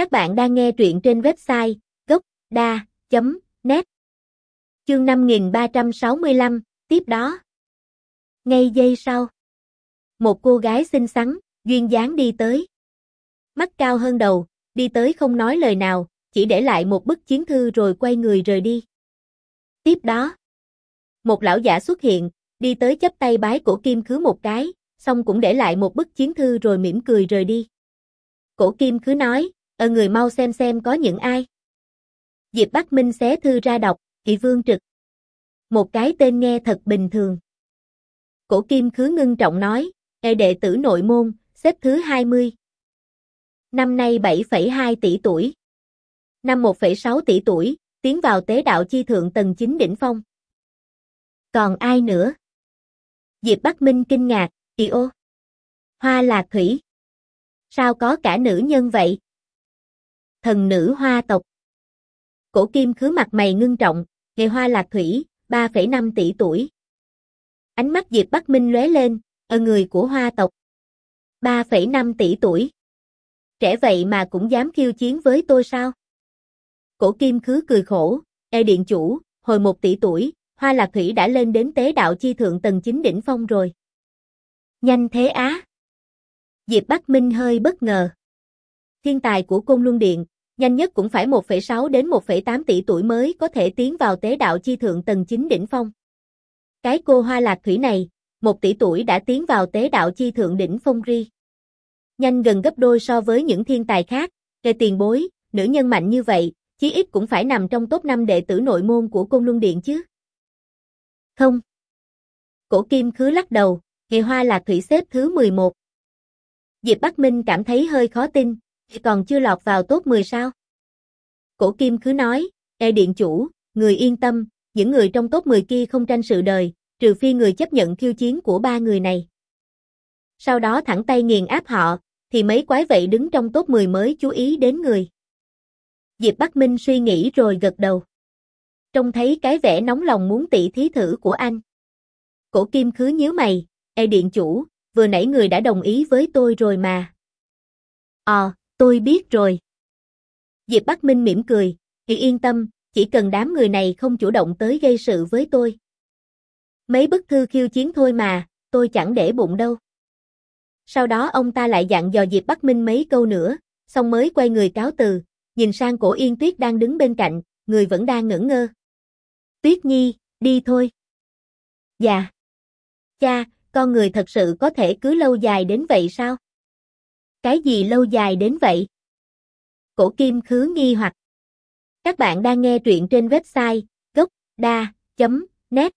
Các bạn đang nghe truyện trên website gocda.net Chương 5365, tiếp đó. Ngay giây sau. Một cô gái xinh xắn, duyên dáng đi tới. Mắt cao hơn đầu, đi tới không nói lời nào, chỉ để lại một bức chiến thư rồi quay người rời đi. Tiếp đó. Một lão giả xuất hiện, đi tới chấp tay bái cổ kim khứ một cái, xong cũng để lại một bức chiến thư rồi mỉm cười rời đi. Cổ kim khứ nói, ở người mau xem xem có những ai. Diệp Bắc Minh xé thư ra đọc, Kỵ Vương Trực. Một cái tên nghe thật bình thường. Cổ kim khứ ngưng trọng nói, Ê đệ tử nội môn, xếp thứ 20. Năm nay 7,2 tỷ tuổi. Năm 1,6 tỷ tuổi, tiến vào tế đạo chi thượng tầng 9 đỉnh phong. Còn ai nữa? Diệp Bắc Minh kinh ngạc, kỳ ô. Hoa lạc thủy. Sao có cả nữ nhân vậy? Thần nữ hoa tộc. Cổ kim khứ mặt mày ngưng trọng, nghề hoa lạc thủy, 3,5 tỷ tuổi. Ánh mắt Diệp Bắc Minh lóe lên, ở người của hoa tộc. 3,5 tỷ tuổi. Trẻ vậy mà cũng dám khiêu chiến với tôi sao? Cổ kim khứ cười khổ, e điện chủ, hồi một tỷ tuổi, hoa lạc thủy đã lên đến tế đạo chi thượng tầng 9 đỉnh phong rồi. Nhanh thế á. Diệp Bắc Minh hơi bất ngờ. Thiên tài của Côn Luân Điện, nhanh nhất cũng phải 1,6 đến 1,8 tỷ tuổi mới có thể tiến vào tế đạo chi thượng tầng 9 đỉnh phong. Cái cô hoa lạc thủy này, một tỷ tuổi đã tiến vào tế đạo chi thượng đỉnh phong ri. Nhanh gần gấp đôi so với những thiên tài khác, về tiền bối, nữ nhân mạnh như vậy, chí ít cũng phải nằm trong top 5 đệ tử nội môn của Côn Luân Điện chứ. Không. Cổ Kim Khứ lắc đầu, Nghệ Hoa Lạc Thủy xếp thứ 11. Diệp Bắc Minh cảm thấy hơi khó tin, còn chưa lọt vào top 10 sao? Cổ Kim cứ nói, e Điện Chủ, người yên tâm, những người trong top 10 kia không tranh sự đời, trừ phi người chấp nhận khiêu chiến của ba người này. Sau đó thẳng tay nghiền áp họ, thì mấy quái vậy đứng trong top 10 mới chú ý đến người. Diệp Bắc Minh suy nghĩ rồi gật đầu. Trông thấy cái vẻ nóng lòng muốn tỉ thí thử của anh. Cổ kim khứ nhíu mày, e điện chủ, vừa nãy người đã đồng ý với tôi rồi mà. Ờ, tôi biết rồi. Diệp Bắc Minh mỉm cười, thì yên tâm, chỉ cần đám người này không chủ động tới gây sự với tôi. Mấy bức thư khiêu chiến thôi mà, tôi chẳng để bụng đâu. Sau đó ông ta lại dặn dò Diệp Bắc Minh mấy câu nữa, xong mới quay người cáo từ, nhìn sang cổ Yên Tuyết đang đứng bên cạnh, người vẫn đang ngẩn ngơ. Tuyết Nhi, đi thôi. Dạ. Cha, con người thật sự có thể cứ lâu dài đến vậy sao? Cái gì lâu dài đến vậy? Cổ Kim Khứ nghi hoặc. Các bạn đang nghe truyện trên website gocda.net